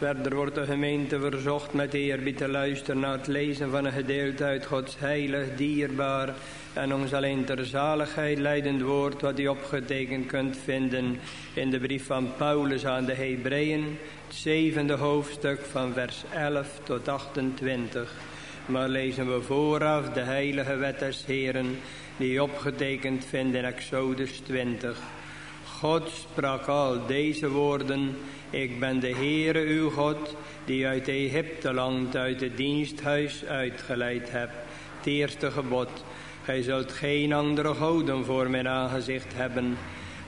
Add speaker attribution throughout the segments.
Speaker 1: Verder wordt de gemeente verzocht met eerbied te luisteren naar het lezen van een gedeelte uit Gods heilig, dierbaar en ons alleen ter zaligheid leidend woord wat u opgetekend kunt vinden in de brief van Paulus aan de Hebreeën, het zevende hoofdstuk van vers 11 tot 28. Maar lezen we vooraf de heilige wet des Heren die opgetekend vindt in Exodus 20. God sprak al deze woorden ik ben de Heere uw God, die uit Egypte land, uit het diensthuis uitgeleid heb. Het eerste gebod, gij zult geen andere goden voor mijn aangezicht hebben.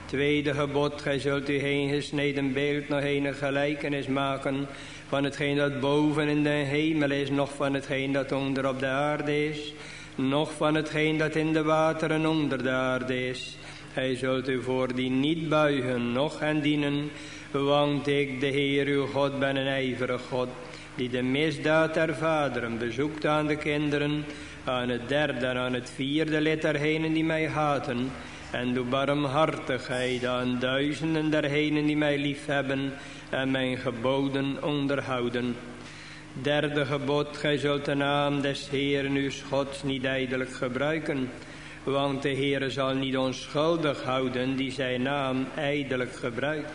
Speaker 1: Tweede gebod, gij zult u geen gesneden beeld nog een gelijkenis maken van hetgeen dat boven in de hemel is, nog van hetgeen dat onder op de aarde is, nog van hetgeen dat in de wateren onder de aarde is. Hij zult u voor die niet buigen, noch hen dienen, want ik, de Heer uw God, ben een ijverig God, die de misdaad der vaderen bezoekt aan de kinderen, aan het derde en aan het vierde lid dergenen die mij haten, en doe barmhartigheid aan duizenden dergenen die mij liefhebben en mijn geboden onderhouden. Derde gebod, gij zult de naam des Heeren uw Gods niet ijdelijk gebruiken, want de Heere zal niet onschuldig houden die zijn naam ijdelijk gebruikt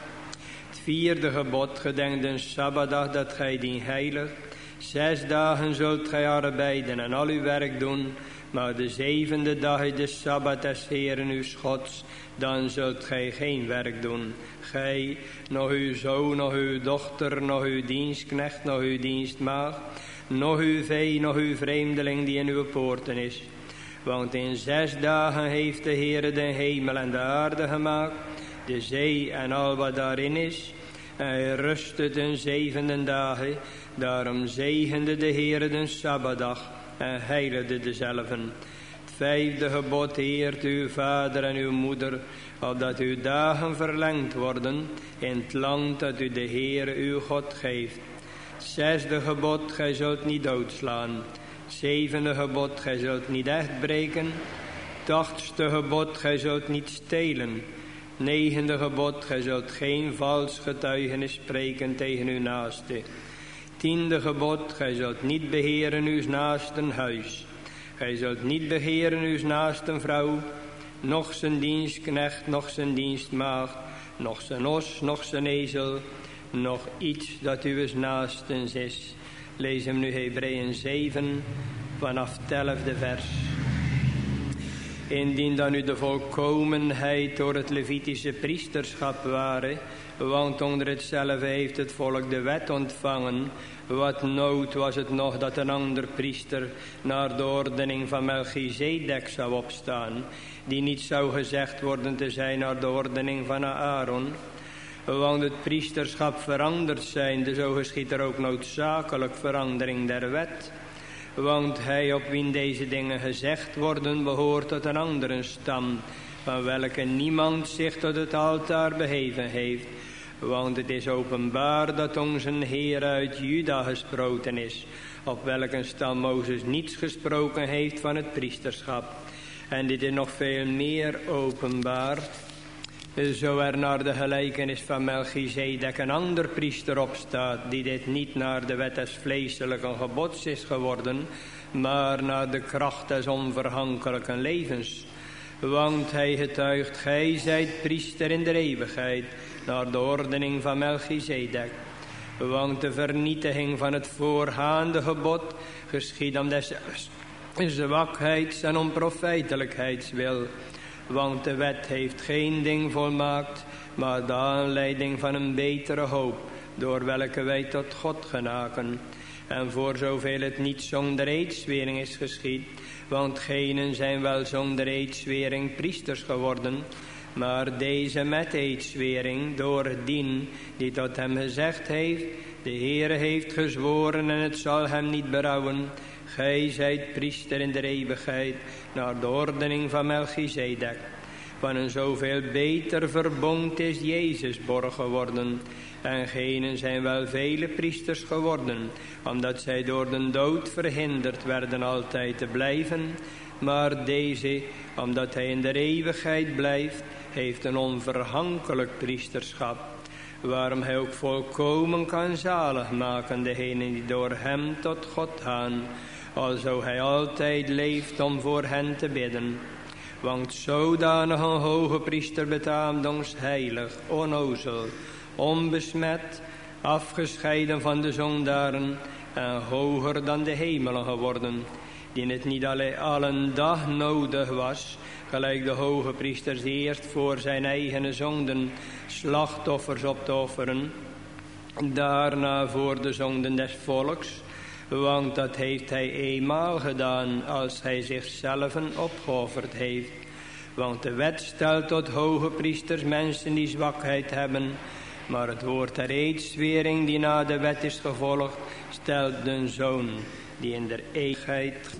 Speaker 1: vierde gebod gedenk de Sabbatdag dat gij dien heilig. Zes dagen zult gij arbeiden en al uw werk doen, maar de zevende dag is de Sabbat des Heeren uw Gods, dan zult gij geen werk doen. Gij, nog uw zoon, nog uw dochter, nog uw dienstknecht, nog uw dienstmaag, nog uw vee, nog uw vreemdeling die in uw poorten is. Want in zes dagen heeft de Heere de hemel en de aarde gemaakt, de zee en al wat daarin is, hij rustte ten zevende dagen, daarom zegende de Heere den Sabbatdag en heiligde dezelfde. Het vijfde gebod heert uw vader en uw moeder, opdat uw dagen verlengd worden in het land dat u de Heere uw God geeft. Het zesde gebod, gij zult niet doodslaan. Zevende gebod, gij zult niet echt breken. Het achtste gebod, gij zult niet stelen. Negende gebod, gij zult geen vals getuigenis spreken tegen uw naaste. Tiende gebod, gij zult niet beheren uw naasten huis. Gij zult niet beheren uw naasten vrouw, nog zijn dienstknecht, nog zijn dienstmaagd, nog zijn os, nog zijn ezel, nog iets dat uw naastens is. Lees hem nu Hebreeën 7 vanaf het elfde vers. Indien dan nu de volkomenheid door het Levitische priesterschap waren, want onder hetzelfde heeft het volk de wet ontvangen, wat nood was het nog dat een ander priester naar de ordening van Melchizedek zou opstaan, die niet zou gezegd worden te zijn naar de ordening van Aaron. Want het priesterschap veranderd zijn, dus zo geschiet er ook noodzakelijk verandering der wet. Want hij op wie deze dingen gezegd worden behoort tot een andere stam, van welke niemand zich tot het altaar beheven heeft. Want het is openbaar dat onze Heer uit Juda gesproken is, op welke stam Mozes niets gesproken heeft van het priesterschap. En dit is nog veel meer openbaar, zo er naar de gelijkenis van Melchizedek een ander priester opstaat, die dit niet naar de wet des vleeselijke gebods is geworden, maar naar de kracht des onverhankelijke levens. Want hij getuigt, gij zijt priester in de eeuwigheid, naar de ordening van Melchizedek. Want de vernietiging van het voorgaande gebod geschiet om des zwakheids en onprofijtelijkheidswil want de wet heeft geen ding volmaakt, maar de aanleiding van een betere hoop, door welke wij tot God genaken. En voor zoveel het niet zonder eedswering is geschied, want genen zijn wel zonder eedswering priesters geworden, maar deze met eedswering door dien die tot hem gezegd heeft, de Heere heeft gezworen en het zal hem niet berouwen, Gij zijt priester in de eeuwigheid naar de ordening van Melchizedek. Van een zoveel beter verbond is Jezus borg geworden. En genen zijn wel vele priesters geworden, omdat zij door de dood verhinderd werden altijd te blijven. Maar deze, omdat hij in de eeuwigheid blijft, heeft een onverhankelijk priesterschap. waarom hij ook volkomen kan zalig maken degenen die door hem tot God gaan, alzo hij altijd leeft om voor hen te bidden. Want zodanig een hoge priester betaamt ons heilig, onnozel, onbesmet, afgescheiden van de zondaren en hoger dan de hemelen geworden, die het niet alleen allen dag nodig was, gelijk de hoge priesters eerst voor zijn eigen zonden slachtoffers op te offeren, daarna voor de zonden des volks, want dat heeft hij eenmaal gedaan als hij zichzelf opgeofferd heeft. Want de wet stelt tot hoge priesters mensen die zwakheid hebben, maar het woord der eedswering die na de wet is gevolgd, stelt de zoon die in der eeuwigheid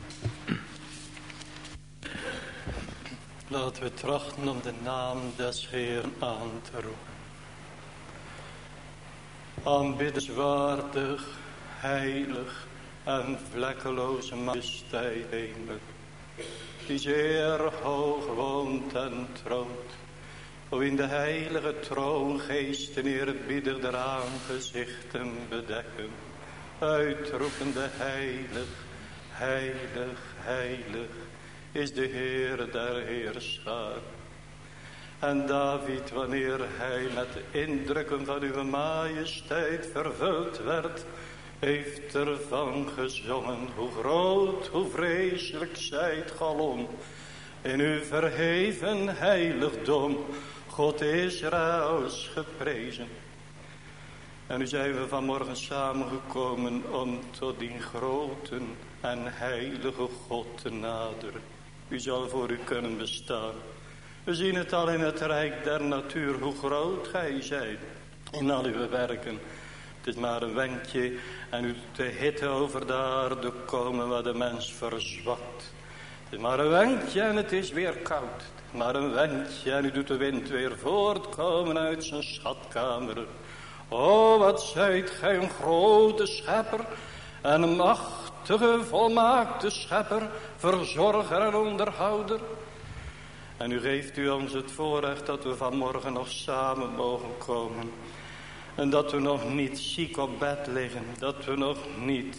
Speaker 2: Laten we trachten om de naam des Heeren aan te roepen. Aanbiddenswaardig, heilig en vlekkeloze majesteit hemel. Die zeer hoog woont en troont. O in de heilige troongeesten eerbiedig der aangezichten bedekken. Uitroepende heilig, heilig, heilig is de Heer der Heerschaar. En David, wanneer hij met de indrukken van uw majesteit vervuld werd, heeft ervan gezongen. Hoe groot, hoe vreselijk zijt galom in uw verheven heiligdom. God Israëls geprezen. En nu zijn we vanmorgen samengekomen om tot die grote en heilige God te naderen. U zal voor u kunnen bestaan. We zien het al in het rijk der natuur, hoe groot gij zijt in al uw werken. Het is maar een wenkje en u doet de hitte over de aarde komen waar de mens verzwakt. Het is maar een wenkje en het is weer koud. Maar een wendje en u doet de wind weer voortkomen uit zijn schatkamer. O, wat zijt gij een grote schepper en een machtige, volmaakte schepper, verzorger en onderhouder. En u geeft u ons het voorrecht dat we vanmorgen nog samen mogen komen. En dat we nog niet ziek op bed liggen. Dat we nog niet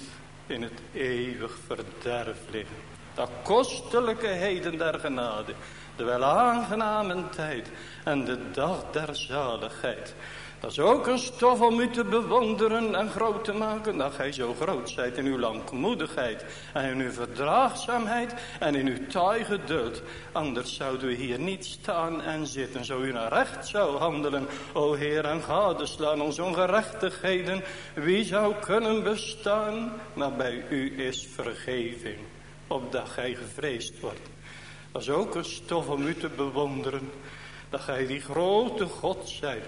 Speaker 2: in het eeuwig verderf liggen. Dat kostelijke heden der genade. De wel aangename tijd en de dag der zaligheid. Dat is ook een stof om u te bewonderen en groot te maken. Dat gij zo groot zijt in uw langmoedigheid en in uw verdraagzaamheid en in uw taai geduld. Anders zouden we hier niet staan en zitten. Zo u naar recht zou handelen. O Heer en gadeslaan onze ongerechtigheden. Wie zou kunnen bestaan? Maar bij u is vergeving. Opdat gij gevreesd wordt. Dat is ook een stof om u te bewonderen. Dat gij die grote God zijt.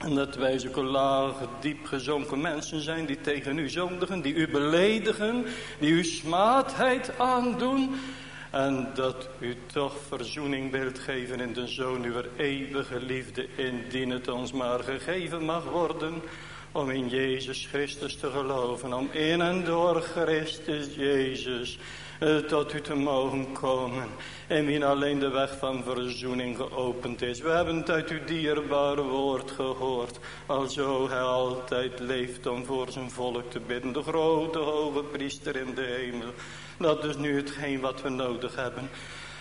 Speaker 2: En dat wij zulke lage, diep gezonken mensen zijn die tegen u zondigen, die u beledigen, die u smaadheid aandoen. En dat u toch verzoening wilt geven in de Zoon uw eeuwige liefde, indien het ons maar gegeven mag worden. Om in Jezus Christus te geloven, om in en door Christus Jezus tot u te mogen komen. En wie alleen de weg van verzoening geopend is. We hebben het uit uw dierbare woord gehoord. Alzo hij altijd leeft om voor zijn volk te bidden. De grote hoge priester in de hemel. Dat is nu hetgeen wat we nodig hebben.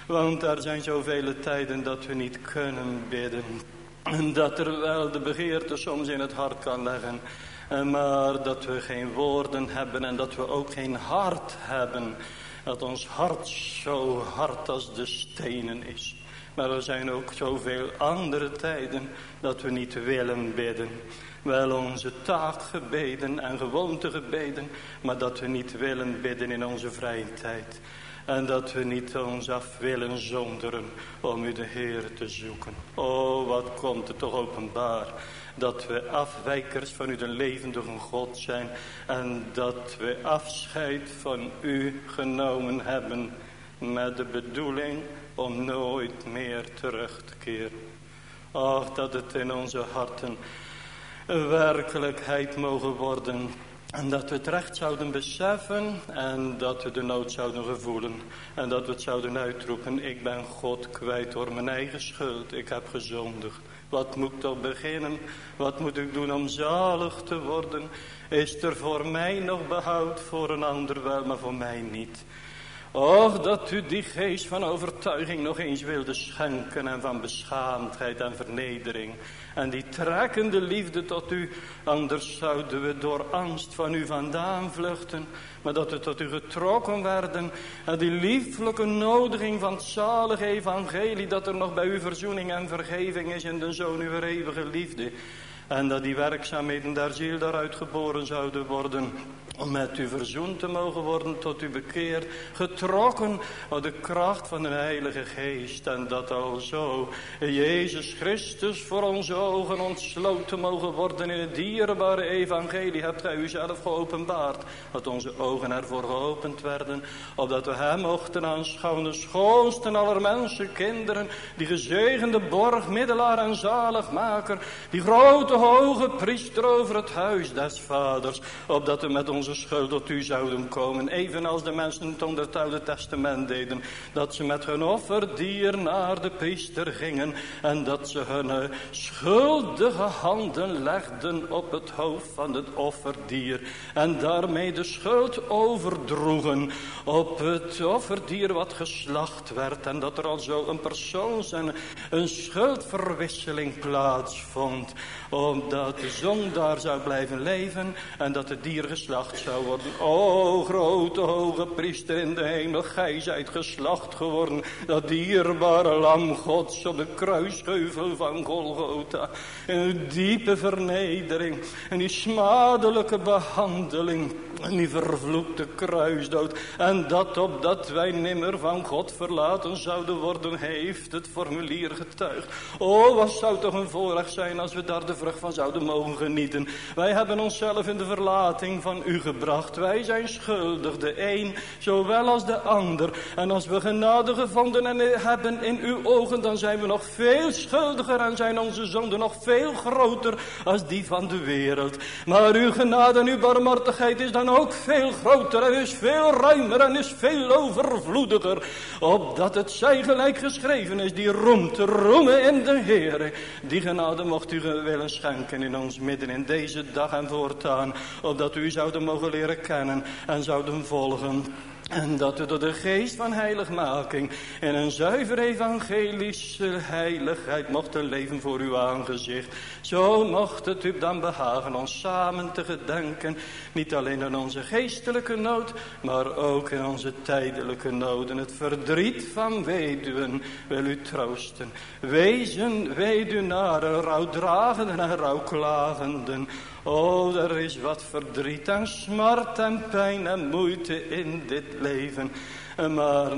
Speaker 2: Want er zijn zoveel tijden dat we niet kunnen bidden. En dat er wel de begeerte soms in het hart kan leggen. Maar dat we geen woorden hebben en dat we ook geen hart hebben dat ons hart zo hard als de stenen is. Maar er zijn ook zoveel andere tijden dat we niet willen bidden. Wel onze taakgebeden en gewoontegebeden, maar dat we niet willen bidden in onze vrije tijd. En dat we niet ons af willen zonderen om u de Heer te zoeken. Oh, wat komt het toch openbaar dat we afwijkers van u de levendige God zijn. En dat we afscheid van u genomen hebben met de bedoeling om nooit meer terug te keren. Ach, dat het in onze harten werkelijkheid mogen worden. En dat we het recht zouden beseffen en dat we de nood zouden gevoelen. En dat we het zouden uitroepen, ik ben God kwijt door mijn eigen schuld. Ik heb gezondigd. Wat moet ik toch beginnen? Wat moet ik doen om zalig te worden? Is er voor mij nog behoud, voor een ander wel, maar voor mij niet. Och, dat u die geest van overtuiging nog eens wilde schenken en van beschaamdheid en vernedering. En die trekkende liefde tot u, anders zouden we door angst van u vandaan vluchten. Maar dat we tot u getrokken werden. En die lieflijke nodiging van het zalige evangelie, dat er nog bij u verzoening en vergeving is in de Zoon uw eeuwige liefde. En dat die werkzaamheden der ziel daaruit geboren zouden worden om met u verzoend te mogen worden, tot u bekeerd, getrokken door de kracht van de Heilige Geest. En dat al zo Jezus Christus voor onze ogen ontsloten mogen worden in het dierbare evangelie, hebt gij u zelf geopenbaard. Dat onze ogen ervoor geopend werden, opdat we hem mochten aanschouwen, de schoonste aller mensen, kinderen, die gezegende borg, middelaar en zaligmaker, die grote hoge priester over het huis des vaders, opdat we met onze schuld tot u zouden komen. Evenals de mensen onder het Oude Testament deden. Dat ze met hun offerdier naar de priester gingen. En dat ze hun schuldige handen legden op het hoofd van het offerdier. En daarmee de schuld overdroegen op het offerdier wat geslacht werd. En dat er al zo een persoons- en een schuldverwisseling plaatsvond. Omdat de zondaar zou blijven leven en dat het dier geslacht zou worden. O grote hoge priester in de hemel, gij zijt geslacht geworden. Dat dierbare lam gods op de kruisheuvel van Golgotha. In diepe vernedering en die smadelijke behandeling. En die vervloekte kruisdood. En dat opdat wij nimmer van God verlaten zouden worden, heeft het formulier getuigd. O, wat zou toch een voorrecht zijn als we daar de vrucht van zouden mogen genieten. Wij hebben onszelf in de verlating van u gebracht. Wij zijn schuldig, de een zowel als de ander. En als we genade gevonden en hebben in uw ogen, dan zijn we nog veel schuldiger en zijn onze zonden nog veel groter als die van de wereld. Maar uw genade en uw barmhartigheid is dan ook veel groter en is veel ruimer en is veel overvloediger. Opdat het zij gelijk geschreven is, die roemt roemen in de Heer. Die genade mocht u willen schenken in ons midden in deze dag en voortaan. Opdat u zouden mogen leren kennen en zouden volgen. En dat we door de geest van heiligmaking in een zuiver evangelische heiligheid mochten leven voor uw aangezicht. Zo mocht het u dan behagen ons samen te gedenken. Niet alleen in onze geestelijke nood, maar ook in onze tijdelijke noden. Het verdriet van weduwen wil u troosten. Wezen weduwnaren, rouwdragenden en rouwklagenden. Oh, er is wat verdriet en smart en pijn en moeite in dit leven. Maar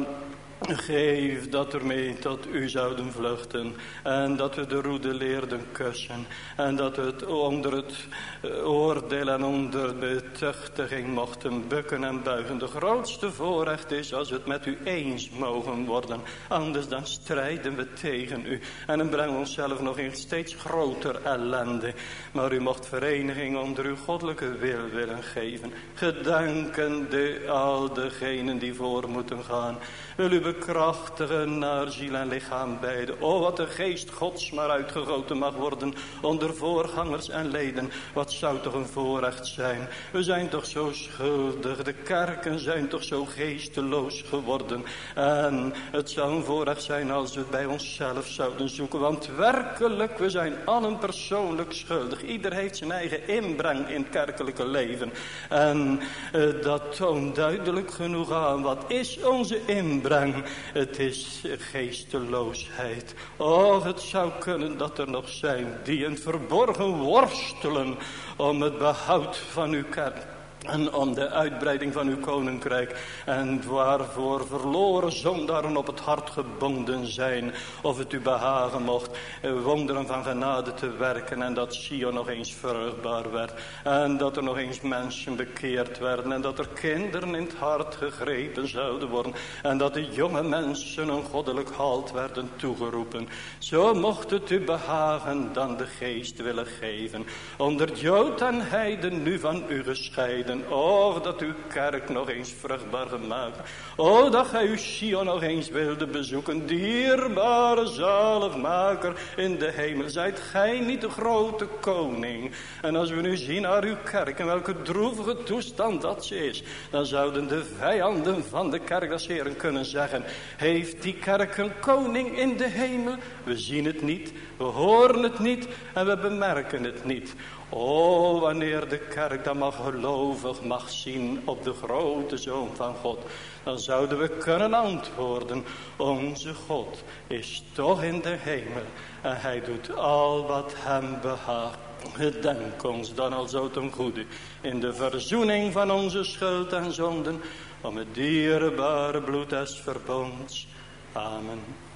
Speaker 2: Geef dat er mee tot u zouden vluchten. En dat we de roede leerden kussen. En dat we het onder het eh, oordeel en onder de tuchtiging mochten bukken en buigen. De grootste voorrecht is als we het met u eens mogen worden. Anders dan strijden we tegen u. En dan brengen we onszelf nog in steeds groter ellende. Maar u mocht vereniging onder uw goddelijke wil willen geven. Gedankende al degenen die voor moeten gaan. Wil u bekrachtigen naar ziel en lichaam beide. O, wat de geest gods maar uitgegoten mag worden onder voorgangers en leden. Wat zou toch een voorrecht zijn. We zijn toch zo schuldig. De kerken zijn toch zo geesteloos geworden. En het zou een voorrecht zijn als we bij onszelf zouden zoeken. Want werkelijk, we zijn allen persoonlijk schuldig. Ieder heeft zijn eigen inbreng in het kerkelijke leven. En eh, dat toont duidelijk genoeg aan. Wat is onze inbreng? Het is geesteloosheid. Oh, het zou kunnen dat er nog zijn die het verborgen worstelen om het behoud van uw kerk en om de uitbreiding van uw koninkrijk. En waarvoor verloren zondaren op het hart gebonden zijn. Of het u behagen mocht wonderen van genade te werken. En dat Sion nog eens vruchtbaar werd. En dat er nog eens mensen bekeerd werden. En dat er kinderen in het hart gegrepen zouden worden. En dat de jonge mensen een goddelijk halt werden toegeroepen. Zo mocht het u behagen dan de geest willen geven. Onder Jood en Heiden nu van u gescheiden Oh, dat uw kerk nog eens vruchtbaar gemaakt. Oh, dat gij uw Sion nog eens wilde bezoeken. Dierbare zaligmaker in de hemel. Zijt gij niet de grote koning? En als we nu zien naar uw kerk en welke droevige toestand dat ze is. Dan zouden de vijanden van de kerk des Heren kunnen zeggen. Heeft die kerk een koning in de hemel? We zien het niet, we horen het niet en we bemerken het niet. Oh, wanneer de kerk dan mag gelovig mag zien op de grote Zoon van God. Dan zouden we kunnen antwoorden. Onze God is toch in de hemel. En hij doet al wat hem behaagt. Gedenk ons dan al zo ten goede. In de verzoening van onze schuld en zonden. Om het dierbare bloed des verbonds. Amen.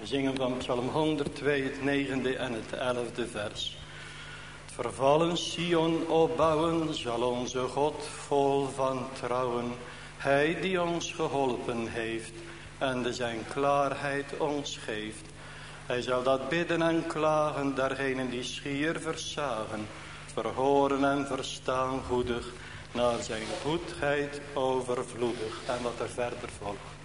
Speaker 2: We zingen van Psalm 102, het negende en het elfde vers. Het vervallen Sion opbouwen zal onze God vol van trouwen. Hij die ons geholpen heeft en de zijn klaarheid ons geeft. Hij zal dat bidden en klagen, daargenen die schier versagen. Verhoren en verstaan goedig, naar zijn goedheid overvloedig. En wat er verder volgt.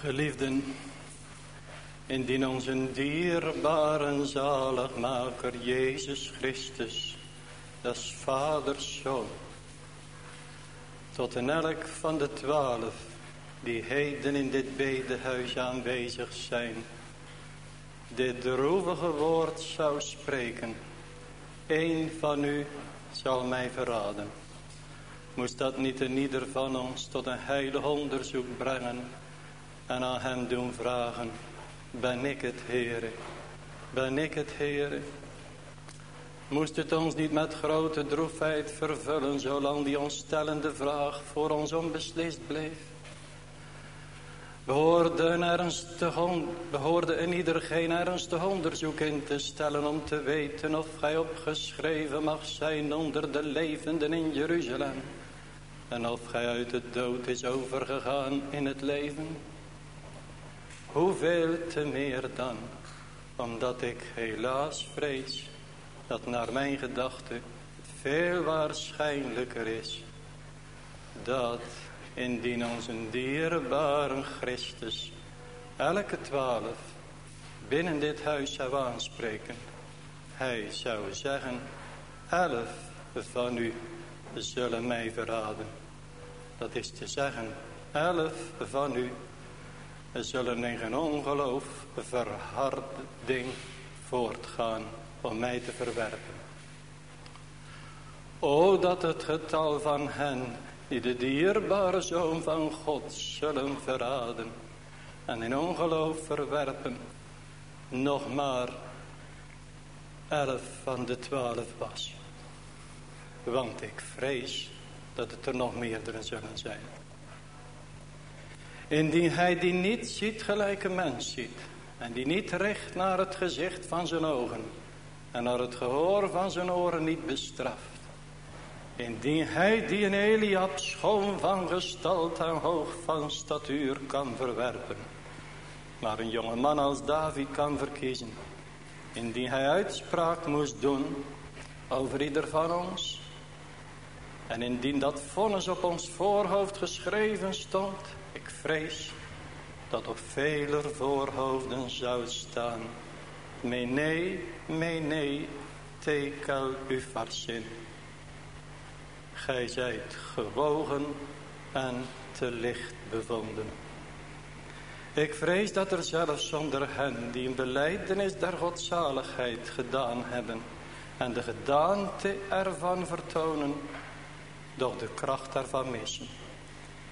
Speaker 2: Geliefden, indien onze dierbare zaligmaker Jezus Christus, des vaders zoon, tot en elk van de twaalf die heden in dit bedehuis aanwezig zijn, dit droevige woord zou spreken. Eén van u zal mij verraden. Moest dat niet in ieder van ons tot een heilig onderzoek brengen en aan hem doen vragen, ben ik het Heere, ben ik het Heere? Moest het ons niet met grote droefheid vervullen, zolang die ontstellende vraag voor ons onbeslist bleef? Behoorde, een ernstig, behoorde in ieder geen ernstig onderzoek in te stellen om te weten of gij opgeschreven mag zijn onder de levenden in Jeruzalem. En of gij uit de dood is overgegaan in het leven. Hoeveel te meer dan, omdat ik helaas vrees dat naar mijn gedachte het veel waarschijnlijker is dat indien onze dierbare Christus elke twaalf binnen dit huis zou aanspreken. Hij zou zeggen, elf van u zullen mij verraden. Dat is te zeggen, elf van u zullen in geen ongeloof verharding voortgaan om mij te verwerpen. O dat het getal van hen die de dierbare Zoon van God zullen verraden en in ongeloof verwerpen, nog maar elf van de twaalf was. Want ik vrees dat het er nog meerdere zullen zijn. Indien hij die niet ziet gelijk een mens ziet. En die niet recht naar het gezicht van zijn ogen. En naar het gehoor van zijn oren niet bestraft. Indien hij die een Eliab schoon van gestalte en hoog van statuur kan verwerpen. Maar een jonge man als David kan verkiezen. Indien hij uitspraak moest doen over ieder van ons. En indien dat vonnis op ons voorhoofd geschreven stond. Ik vrees dat op veler voorhoofden zou staan. Mene, mene, tekel u farsin. Gij zijt gewogen en te licht bevonden. Ik vrees dat er zelfs zonder hen die een beleidenis der godzaligheid gedaan hebben en de gedaante ervan vertonen, doch de kracht daarvan missen.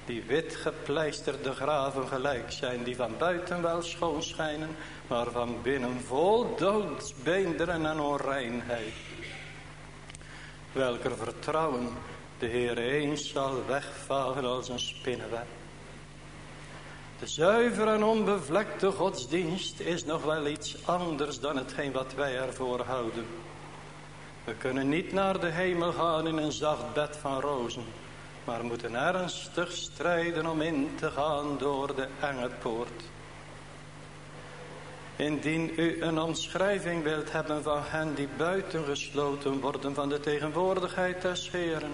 Speaker 2: Die wit gepleisterde graven gelijk zijn, die van buiten wel schoon schijnen, maar van binnen vol doodsbeenderen en onreinheid. Welker vertrouwen de Heer eens zal wegvagen als een spinnenweb. De zuivere en onbevlekte godsdienst is nog wel iets anders dan hetgeen wat wij ervoor houden. We kunnen niet naar de hemel gaan in een zacht bed van rozen, maar moeten ernstig strijden om in te gaan door de enge poort. Indien u een omschrijving wilt hebben van hen die buitengesloten worden van de tegenwoordigheid des Heeren,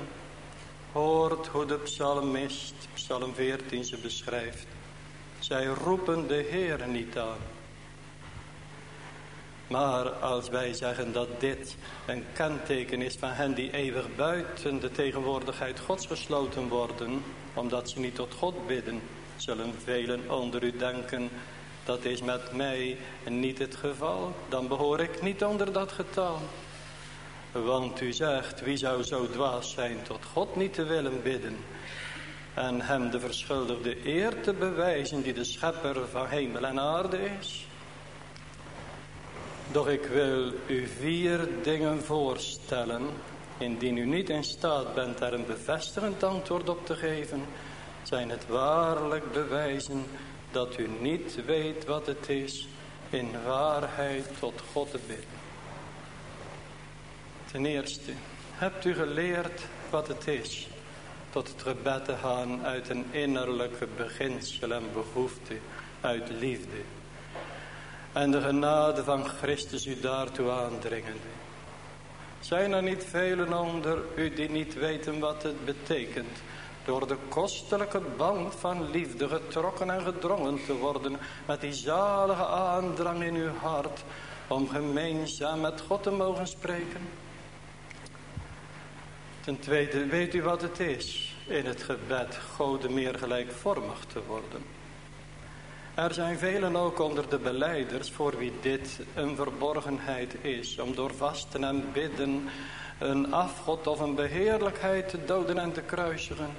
Speaker 2: hoort hoe de psalmist, psalm 14 ze beschrijft. Zij roepen de Heer niet aan. Maar als wij zeggen dat dit een kenteken is van hen die eeuwig buiten de tegenwoordigheid Gods gesloten worden, omdat ze niet tot God bidden, zullen velen onder u denken, dat is met mij niet het geval, dan behoor ik niet onder dat getal. Want u zegt, wie zou zo dwaas zijn tot God niet te willen bidden en hem de verschuldigde eer te bewijzen die de schepper van hemel en aarde is? Doch ik wil u vier dingen voorstellen, indien u niet in staat bent daar een bevestigend antwoord op te geven, zijn het waarlijk bewijzen dat u niet weet wat het is in waarheid tot God te bidden. Ten eerste, hebt u geleerd wat het is tot het gebed te gaan uit een innerlijke beginsel en behoefte, uit liefde. En de genade van Christus u daartoe aandringende. Zijn er niet velen onder u die niet weten wat het betekent door de kostelijke band van liefde getrokken en gedrongen te worden met die zalige aandrang in uw hart om gemeenzaam met God te mogen spreken. Ten tweede, weet u wat het is in het gebed God meer gelijkvormig te worden? Er zijn velen ook onder de beleiders voor wie dit een verborgenheid is, om door vasten en bidden een afgod of een beheerlijkheid te doden en te kruisigen.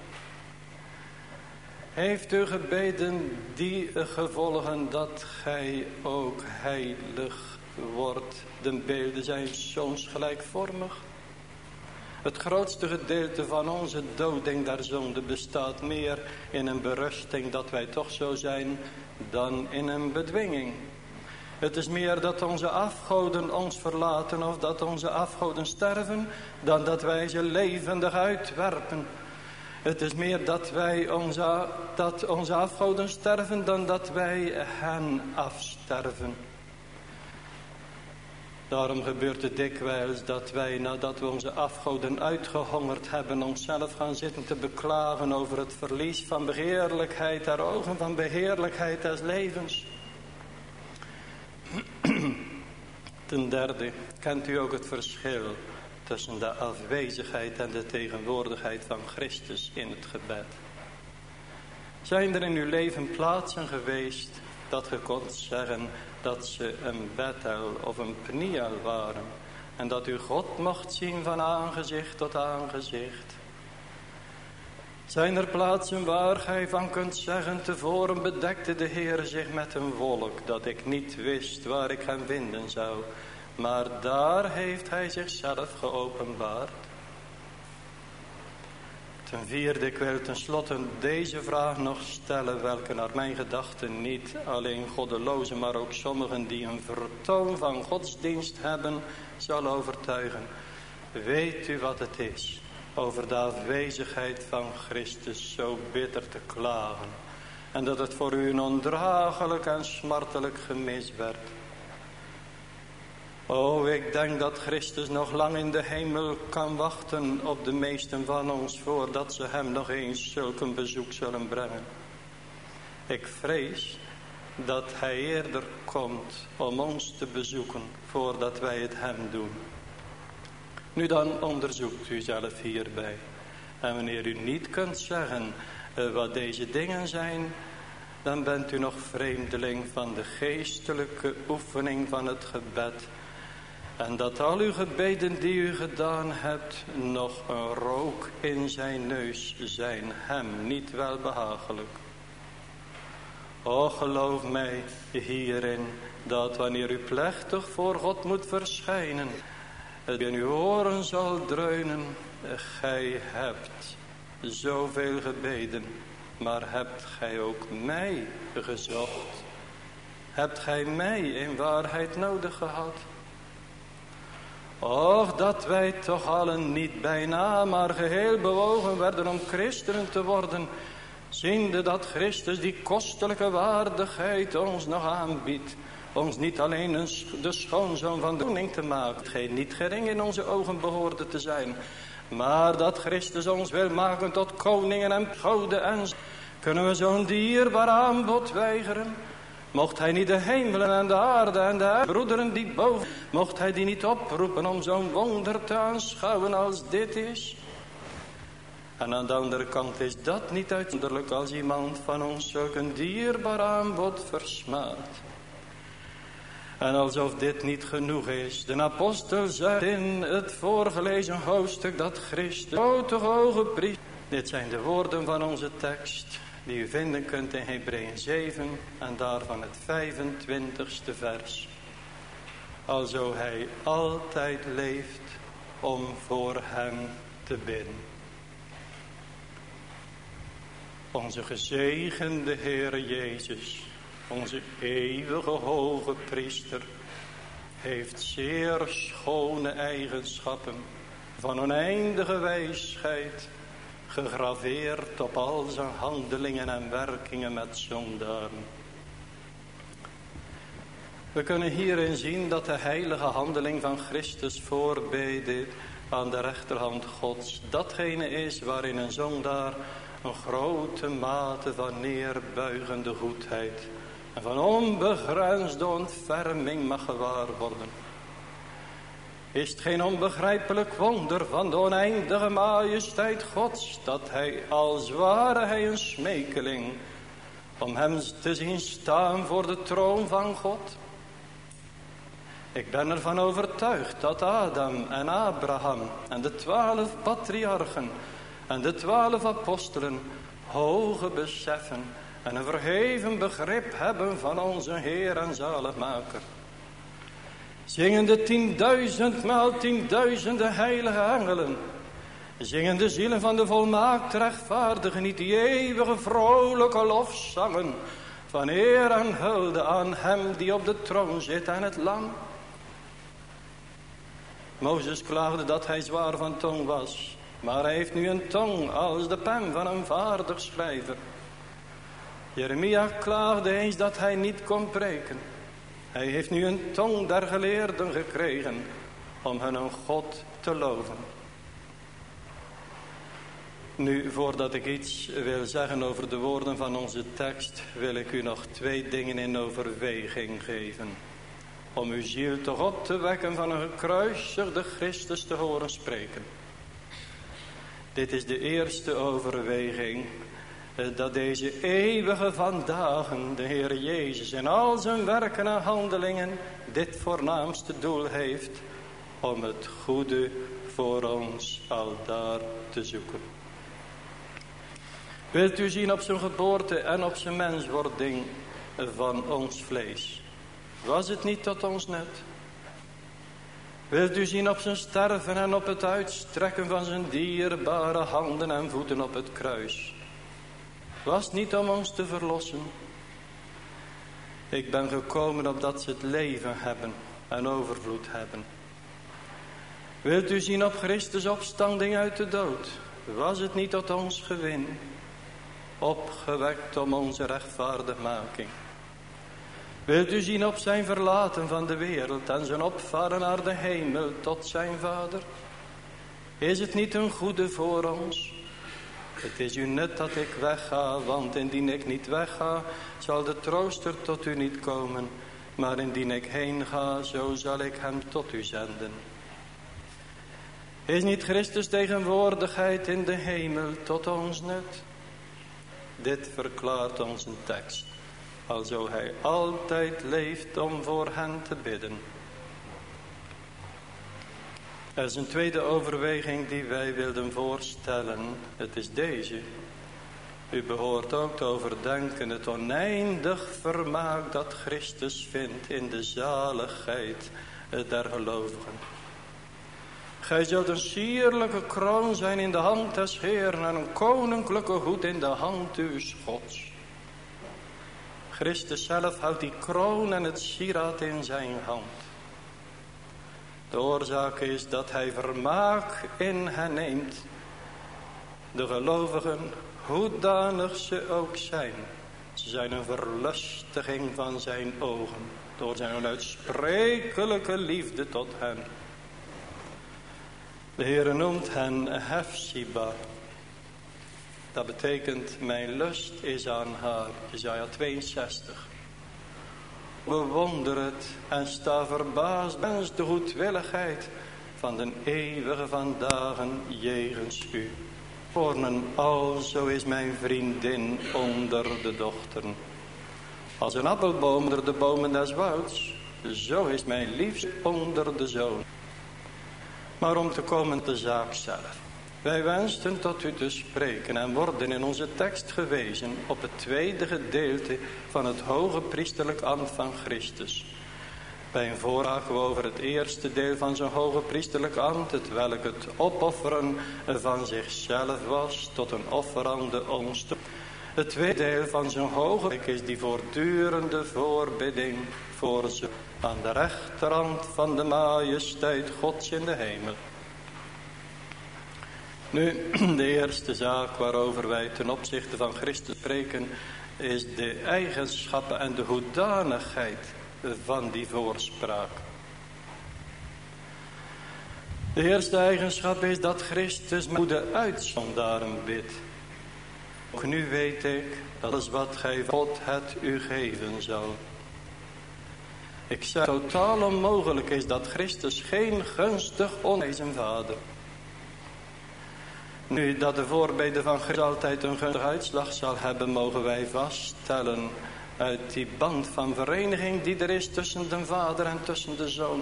Speaker 2: Heeft u gebeden die gevolgen dat gij ook heilig wordt? De beelden zijn soms gelijkvormig. Het grootste gedeelte van onze doding der zonde bestaat meer in een berusting dat wij toch zo zijn dan in een bedwinging. Het is meer dat onze afgoden ons verlaten of dat onze afgoden sterven dan dat wij ze levendig uitwerpen. Het is meer dat, wij onze, dat onze afgoden sterven dan dat wij hen afsterven. Daarom gebeurt het dikwijls dat wij nadat we onze afgoden uitgehongerd hebben onszelf gaan zitten te beklagen over het verlies van begeerlijkheid der ogen, van begeerlijkheid des levens. Ten derde, kent u ook het verschil tussen de afwezigheid en de tegenwoordigheid van Christus in het gebed? Zijn er in uw leven plaatsen geweest dat je kon zeggen dat ze een Bethel of een Pniel waren en dat u God mocht zien van aangezicht tot aangezicht? Zijn er plaatsen waar gij van kunt zeggen, tevoren bedekte de Heer zich met een wolk, dat ik niet wist waar ik hem vinden zou, maar daar heeft hij zichzelf geopenbaard. Ten vierde, ik wil tenslotte deze vraag nog stellen, welke naar mijn gedachten niet alleen goddelozen, maar ook sommigen die een vertoon van godsdienst hebben, zal overtuigen. Weet u wat het is? over de afwezigheid van Christus zo bitter te klagen. En dat het voor u een ondraaglijk en smartelijk gemis werd. Oh, ik denk dat Christus nog lang in de hemel kan wachten op de meesten van ons voordat ze hem nog eens zulk een bezoek zullen brengen. Ik vrees dat hij eerder komt om ons te bezoeken voordat wij het hem doen. Nu dan onderzoekt u zelf hierbij. En wanneer u niet kunt zeggen uh, wat deze dingen zijn, dan bent u nog vreemdeling van de geestelijke oefening van het gebed. En dat al uw gebeden die u gedaan hebt, nog een rook in zijn neus zijn, hem niet wel behagelijk. O geloof mij hierin, dat wanneer u plechtig voor God moet verschijnen, het in uw oren zal dreunen. Gij hebt zoveel gebeden, maar hebt gij ook mij gezocht? Hebt gij mij in waarheid nodig gehad? Och, dat wij toch allen niet bijna, maar geheel bewogen werden om christenen te worden, ziende dat Christus die kostelijke waardigheid ons nog aanbiedt ons niet alleen de schoonzoon van de koning te maken. Geen niet gering in onze ogen behoorde te zijn. Maar dat Christus ons wil maken tot koningen en goden en kunnen we zo'n dierbaar aanbod weigeren. Mocht hij niet de hemelen en de aarde en de broederen die boven, mocht hij die niet oproepen om zo'n wonder te aanschouwen als dit is. En aan de andere kant is dat niet uitzonderlijk als iemand van ons zulk een dierbaar aanbod versmaadt. En alsof dit niet genoeg is. De apostel zei in het voorgelezen hoofdstuk dat Christus grote hoge priester. Dit zijn de woorden van onze tekst die u vinden kunt in Hebreeën 7 en daarvan het 25ste vers. Alzo hij altijd leeft om voor hem te bidden. Onze gezegende Heere Jezus onze eeuwige hoge priester, heeft zeer schone eigenschappen van oneindige wijsheid, gegraveerd op al zijn handelingen en werkingen met zondaren. We kunnen hierin zien dat de heilige handeling van Christus voorbeden aan de rechterhand Gods datgene is waarin een zondaar een grote mate van neerbuigende goedheid en van onbegrensde ontferming mag gewaar worden. Is het geen onbegrijpelijk wonder van de oneindige majesteit Gods, dat hij als ware hij een smekeling, om hem te zien staan voor de troon van God? Ik ben ervan overtuigd dat Adam en Abraham en de twaalf patriarchen en de twaalf apostelen hoge beseffen en een verheven begrip hebben van onze Heer en Zaligmaker. Zingen de tienduizendmaal tienduizenden heilige engelen. Zingen de zielen van de volmaakt rechtvaardigen niet die eeuwige vrolijke lofzangen van eer en hulde aan hem die op de troon zit en het lam. Mozes klaagde dat hij zwaar van tong was, maar hij heeft nu een tong als de pen van een vaardig schrijver. Jeremia klaagde eens dat hij niet kon preken. Hij heeft nu een tong der geleerden gekregen om hun een God te loven. Nu, voordat ik iets wil zeggen over de woorden van onze tekst, wil ik u nog twee dingen in overweging geven. Om uw ziel tot God te wekken van een gekruisigde Christus te horen spreken. Dit is de eerste overweging dat deze eeuwige vandaag de Heer Jezus in al zijn werken en handelingen dit voornaamste doel heeft om het goede voor ons al daar te zoeken. Wilt u zien op zijn geboorte en op zijn menswording van ons vlees? Was het niet tot ons net? Wilt u zien op zijn sterven en op het uitstrekken van zijn dierbare handen en voeten op het kruis? Was niet om ons te verlossen. Ik ben gekomen opdat ze het leven hebben en overvloed hebben. Wilt u zien op Christus opstanding uit de dood? Was het niet tot ons gewin? Opgewekt om onze rechtvaardigmaking. Wilt u zien op zijn verlaten van de wereld en zijn opvaren naar de hemel tot zijn vader? Is het niet een goede voor ons? Het is u net dat ik wegga, want indien ik niet wegga, zal de trooster tot u niet komen. Maar indien ik heen ga, zo zal ik hem tot u zenden. Is niet Christus tegenwoordigheid in de hemel tot ons net? Dit verklaart ons een tekst, alzo hij altijd leeft om voor hen te bidden. Er is een tweede overweging die wij wilden voorstellen. Het is deze. U behoort ook te overdenken het oneindig vermaak dat Christus vindt in de zaligheid der gelovigen. Gij zult een sierlijke kroon zijn in de hand des Heeren en een koninklijke hoed in de hand uw Gods. Christus zelf houdt die kroon en het sieraad in zijn hand. De oorzaak is dat hij vermaak in hen neemt. De gelovigen, hoedanig ze ook zijn. Ze zijn een verlustiging van zijn ogen. Door zijn onuitsprekelijke liefde tot hen. De Heere noemt hen Hefsiba. Dat betekent mijn lust is aan haar. Isaiah 62 bewonder het en sta verbaasd bij de goedwilligheid van de eeuwige vandagen jegens u. Voornen alzo is mijn vriendin onder de dochteren. Als een appelboom onder de bomen des wouds, zo is mijn liefst onder de zoon. Maar om te komen de zaak zelf. Wij wensten tot u te spreken en worden in onze tekst gewezen op het tweede gedeelte van het hoge priesterlijk ambt van Christus. Bij een voorraad over het eerste deel van zijn hoge priesterlijk ambt, het welk het opofferen van zichzelf was tot een offerande onste. Het tweede deel van zijn hoge is die voortdurende voorbidding voor ze aan de rechterhand van de majesteit Gods in de hemel. Nu, de eerste zaak waarover wij ten opzichte van Christus spreken, is de eigenschappen en de hoedanigheid van die voorspraak. De eerste eigenschap is dat Christus moede uitzondaren bidt. Ook nu weet ik dat is wat gij God het u geven zal. Ik zeg totaal onmogelijk is dat Christus geen gunstig onwezen vader. Nu dat de voorbeden van Christus altijd een gunstige uitslag zal hebben, mogen wij vaststellen uit die band van vereniging die er is tussen de vader en tussen de zoon.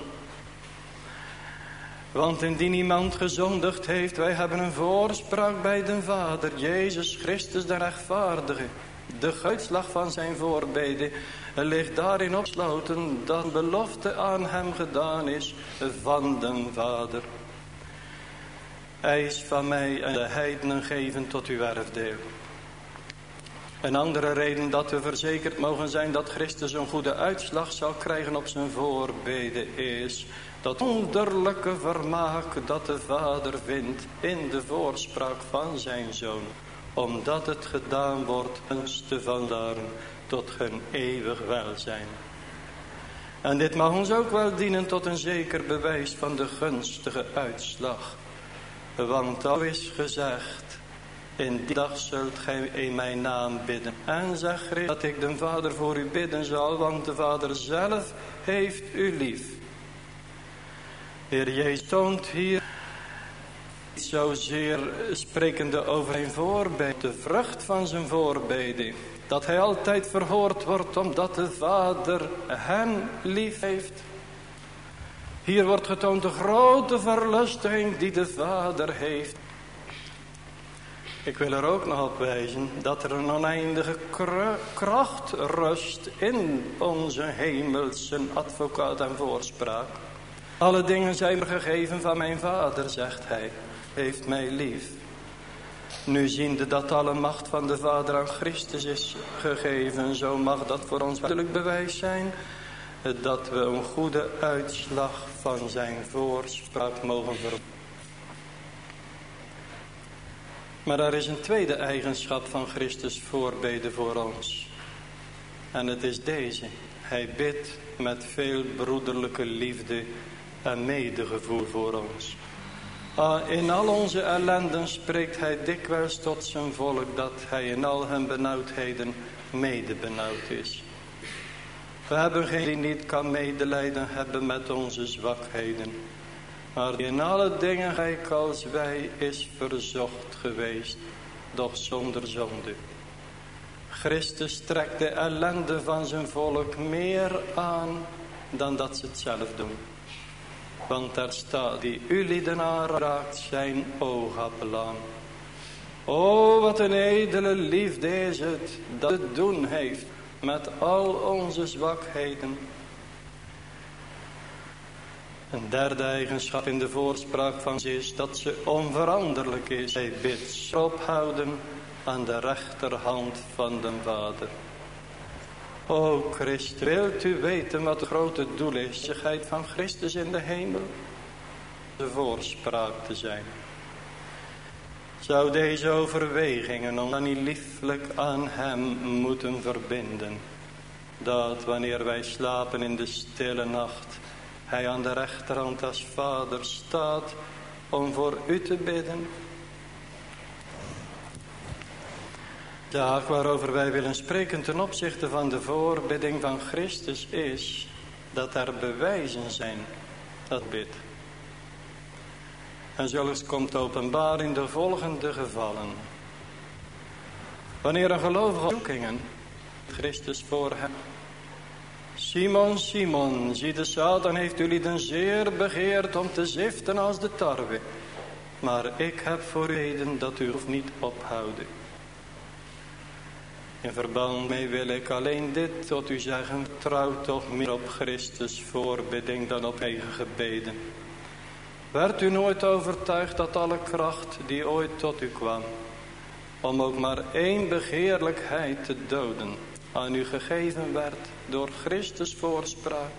Speaker 2: Want indien iemand gezondigd heeft, wij hebben een voorspraak bij de Vader, Jezus Christus de rechtvaardige. De uitslag van zijn voorbeden ligt daarin opsloten dat belofte aan hem gedaan is van de Vader. Hij is van mij en de heidenen geven tot uw erfdeel. Een andere reden dat we verzekerd mogen zijn dat Christus een goede uitslag zal krijgen op zijn voorbeden is dat wonderlijke vermaak dat de Vader vindt in de voorspraak van zijn Zoon, omdat het gedaan wordt te vandaar tot geen eeuwig welzijn. En dit mag ons ook wel dienen tot een zeker bewijs van de gunstige uitslag. Want al is gezegd, in die dag zult gij in mijn naam bidden. En zeg dat ik de Vader voor u bidden zal, want de Vader zelf heeft u lief. Heer Jezus toont hier niet zozeer sprekende over een voorbeden, de vrucht van zijn voorbeden. Dat hij altijd verhoord wordt omdat de Vader hem lief heeft. Hier wordt getoond de grote verlustiging die de Vader heeft. Ik wil er ook nog op wijzen dat er een oneindige kracht rust in onze hemelse advocaat en voorspraak. Alle dingen zijn me gegeven van mijn vader, zegt hij, heeft mij lief. Nu ziende dat alle macht van de Vader aan Christus is gegeven, zo mag dat voor ons duidelijk bewijs zijn dat we een goede uitslag van zijn voorspraak mogen verwachten. Maar er is een tweede eigenschap van Christus voorbeden voor ons. En het is deze. Hij bidt met veel broederlijke liefde en medegevoel voor ons. Ah, in al onze ellenden spreekt hij dikwijls tot zijn volk dat hij in al hun benauwdheden mede benauwd is. We hebben geen die niet kan medelijden hebben met onze zwakheden. Maar die in alle dingen gelijk als wij is verzocht geweest, doch zonder zonde. Christus trekt de ellende van zijn volk meer aan dan dat ze het zelf doen. Want daar staat die u lieden aanraakt zijn oogappel aan. O wat een edele liefde is het dat het doen heeft met al onze zwakheden. Een derde eigenschap in de voorspraak van ze is dat ze onveranderlijk is. Hij bidt ophouden aan de rechterhand van de Vader. O Christus, wilt u weten wat het grote doel is? Van Christus in de hemel. De voorspraak te zijn. Zou deze overwegingen ons dan niet lieflijk aan hem moeten verbinden. Dat wanneer wij slapen in de stille nacht. Hij aan de rechterhand als vader staat om voor u te bidden zaak waarover wij willen spreken ten opzichte van de voorbidding van Christus is dat er bewijzen zijn dat bid. En zulks komt openbaar in de volgende gevallen. Wanneer een gelovige zoekingen Christus voor hem. Simon, Simon, zie de Satan heeft jullie dan zeer begeerd om te ziften als de tarwe. Maar ik heb voor reden dat u hoeft niet ophouden. In verband mee wil ik alleen dit tot u zeggen. Trouw toch meer op Christus voorbidding dan op eigen gebeden. Werd u nooit overtuigd dat alle kracht die ooit tot u kwam. Om ook maar één begeerlijkheid te doden. Aan u gegeven werd door Christus voorspraak.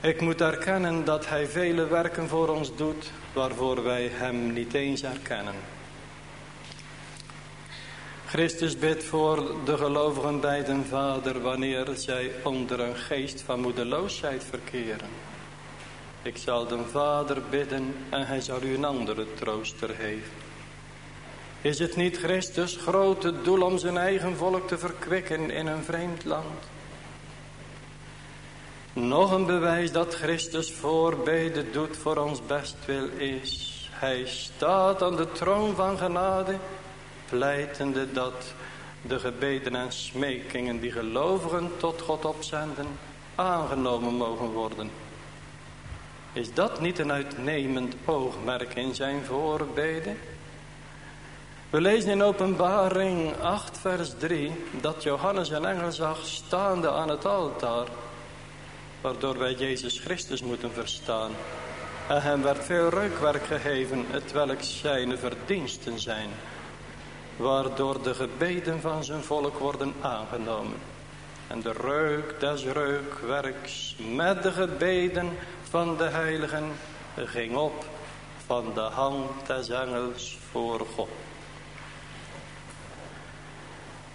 Speaker 2: Ik moet erkennen dat hij vele werken voor ons doet. Waarvoor wij hem niet eens erkennen. Christus bidt voor de gelovigen bij den Vader wanneer zij onder een geest van moedeloosheid verkeren. Ik zal den Vader bidden en hij zal u een andere trooster geven. Is het niet Christus grote doel om zijn eigen volk te verkwikken in een vreemd land? Nog een bewijs dat Christus voorbeden doet voor ons bestwil is. Hij staat aan de troon van genade, pleitende dat de gebeden en smekingen die gelovigen tot God opzenden, aangenomen mogen worden. Is dat niet een uitnemend oogmerk in zijn voorbeden? We lezen in openbaring 8 vers 3 dat Johannes een engel zag staande aan het altaar. Waardoor wij Jezus Christus moeten verstaan. En hem werd veel reukwerk gegeven, het welk zijn verdiensten zijn. Waardoor de gebeden van zijn volk worden aangenomen. En de reuk des reukwerks met de gebeden van de heiligen ging op van de hand des engels voor God.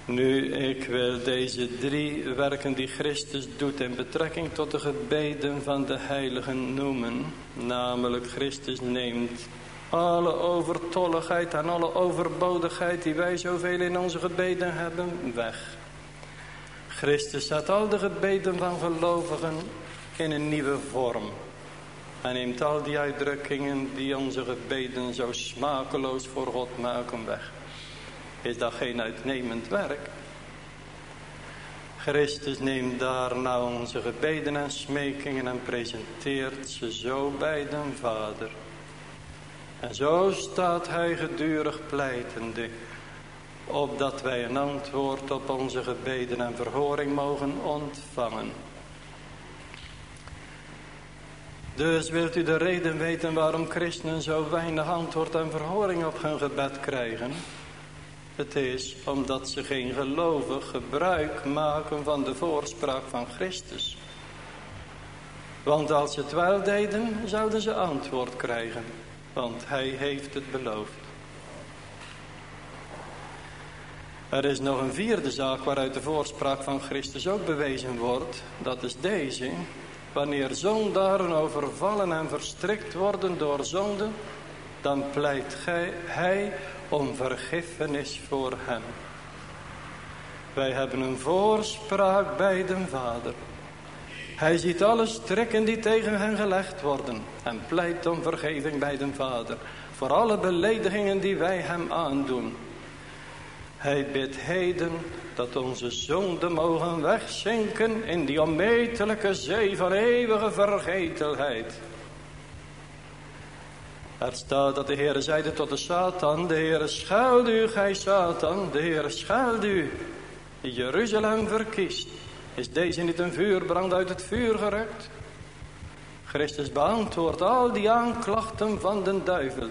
Speaker 2: Nu, ik wil deze drie werken die Christus doet in betrekking tot de gebeden van de heiligen noemen. Namelijk, Christus neemt alle overtolligheid en alle overbodigheid die wij zoveel in onze gebeden hebben, weg. Christus zet al de gebeden van gelovigen in een nieuwe vorm. En neemt al die uitdrukkingen die onze gebeden zo smakeloos voor God maken weg. Is dat geen uitnemend werk? Christus neemt daarna onze gebeden en smekingen en presenteert ze zo bij den Vader. En zo staat hij gedurig pleitende, opdat wij een antwoord op onze gebeden en verhoring mogen ontvangen. Dus wilt u de reden weten waarom christenen zo weinig antwoord en verhoring op hun gebed krijgen? Het is omdat ze geen gelovig gebruik maken van de voorspraak van Christus. Want als ze het wel deden, zouden ze antwoord krijgen. Want hij heeft het beloofd. Er is nog een vierde zaak waaruit de voorspraak van Christus ook bewezen wordt. Dat is deze. Wanneer zondaren overvallen en verstrikt worden door zonde, dan pleit hij om vergiffenis voor hem. Wij hebben een voorspraak bij de Vader. Hij ziet alle strikken die tegen hen gelegd worden en pleit om vergeving bij de Vader voor alle beledigingen die wij hem aandoen. Hij bidt heden dat onze zonden mogen wegzinken in die onmetelijke zee van eeuwige vergetelheid. Er staat dat de Heere zeide tot de Satan, de Heere schuild u, gij Satan, de Heere schuild u, die Jeruzalem verkiest. Is deze niet een vuurbrand uit het vuur gerukt? Christus beantwoordt al die aanklachten van den duivel.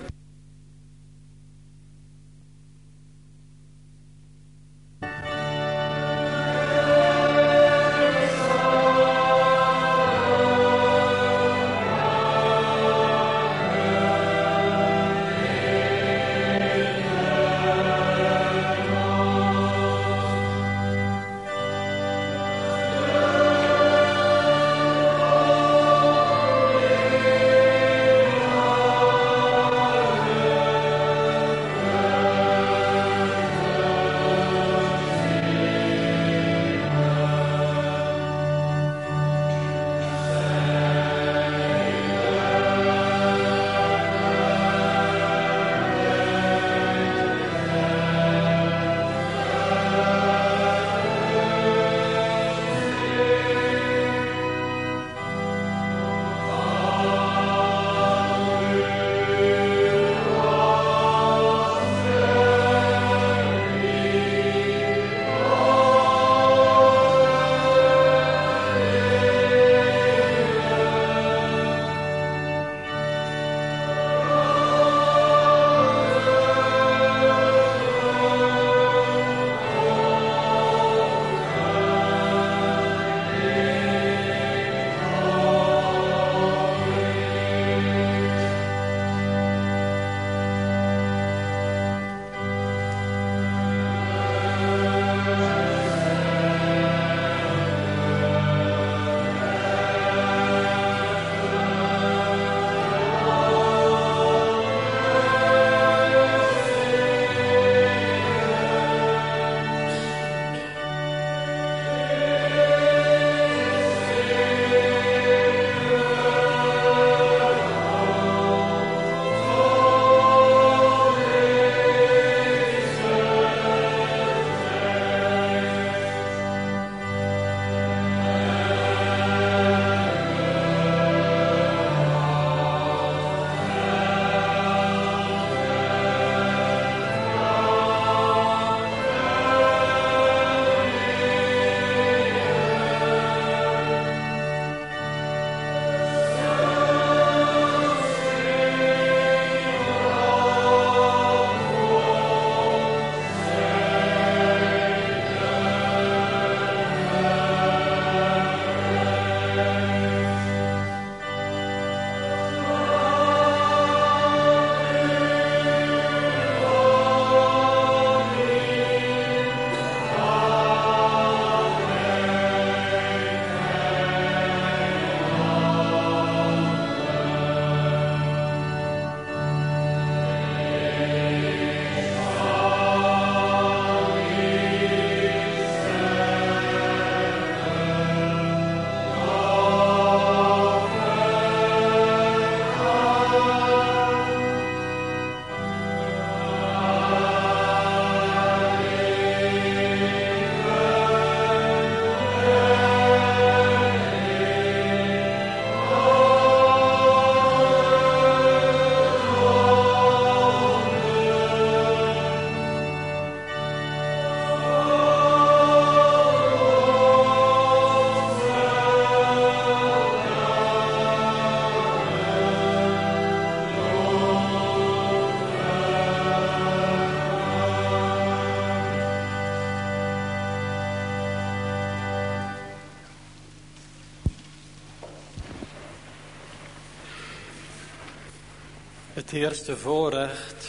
Speaker 2: Het eerste voorrecht,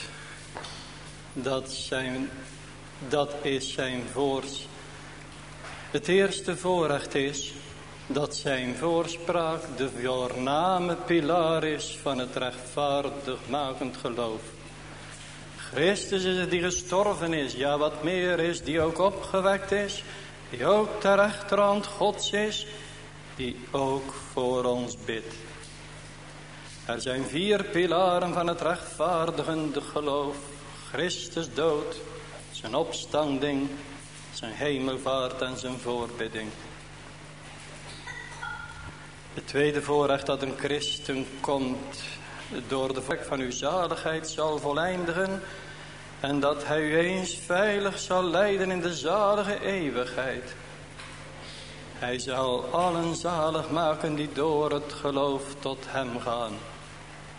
Speaker 2: dat, zijn, dat is zijn voors. Het eerste voorrecht is dat zijn voorspraak de voorname pilaar is van het rechtvaardigmakend geloof. Christus is het die gestorven is, ja wat meer is, die ook opgewekt is, die ook ter rechterhand Gods is, die ook voor ons bidt. Er zijn vier pilaren van het rechtvaardigende geloof. Christus dood, zijn opstanding, zijn hemelvaart en zijn voorbidding. Het tweede voorrecht dat een christen komt door de werk van uw zaligheid zal voleindigen en dat hij u eens veilig zal leiden in de zalige eeuwigheid. Hij zal allen zalig maken die door het geloof tot hem gaan.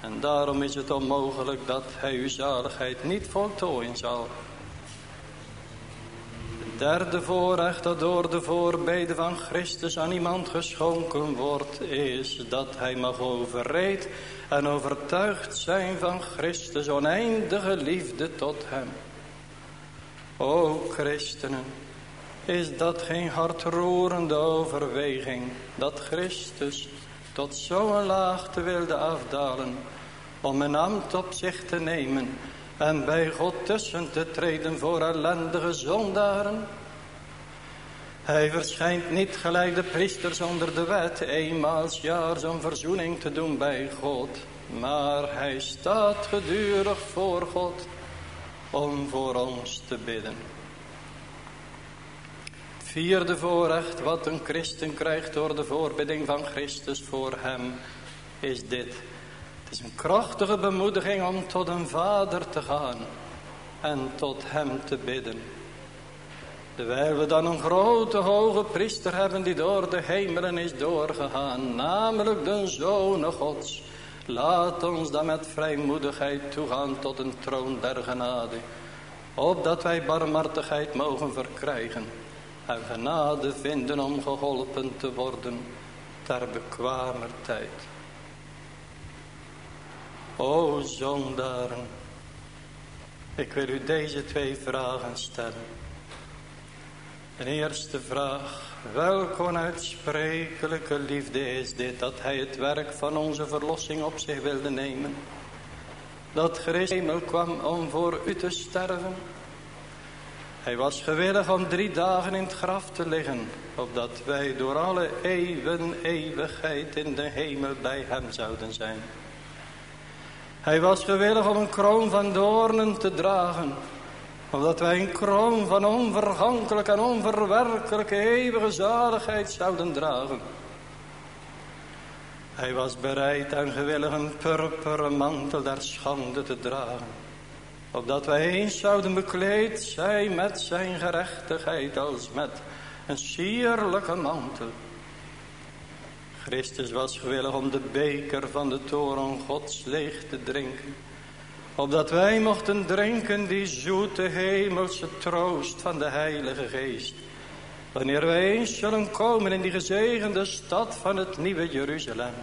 Speaker 2: En daarom is het onmogelijk dat hij uw zaligheid niet voltooien zal. Het derde voorrecht dat door de voorbeden van Christus aan iemand geschonken wordt, is dat hij mag overreed en overtuigd zijn van Christus oneindige liefde tot hem. O christenen, is dat geen hartroerende overweging dat Christus tot zo'n laagte wilde afdalen om een ambt op zich te nemen en bij God tussen te treden voor ellendige zondaren. Hij verschijnt niet gelijk de priesters onder de wet eenmaals jaar zo'n verzoening te doen bij God, maar hij staat gedurig voor God om voor ons te bidden. Vierde voorrecht wat een christen krijgt door de voorbidding van Christus voor hem is dit. Het is een krachtige bemoediging om tot een vader te gaan en tot hem te bidden. Terwijl we dan een grote hoge priester hebben die door de hemelen is doorgegaan, namelijk de Zoon Gods. Laat ons dan met vrijmoedigheid toegaan tot een troon der genade, opdat wij barmhartigheid mogen verkrijgen en genade vinden om geholpen te worden ter bekwamer tijd. O zondaren, ik wil u deze twee vragen stellen. Een eerste vraag, welke onuitsprekelijke liefde is dit dat hij het werk van onze verlossing op zich wilde nemen? Dat Christus kwam om voor u te sterven hij was gewillig om drie dagen in het graf te liggen, opdat wij door alle eeuwen eeuwigheid in de hemel bij hem zouden zijn. Hij was gewillig om een kroon van doornen te dragen, opdat wij een kroon van onvergankelijke en onverwerkelijke eeuwige zaligheid zouden dragen. Hij was bereid en gewillig een purperen mantel der schande te dragen opdat wij eens zouden bekleed zijn met zijn gerechtigheid als met een sierlijke mantel. Christus was gewillig om de beker van de toren Gods leeg te drinken, opdat wij mochten drinken die zoete hemelse troost van de Heilige Geest, wanneer wij eens zullen komen in die gezegende stad van het nieuwe Jeruzalem.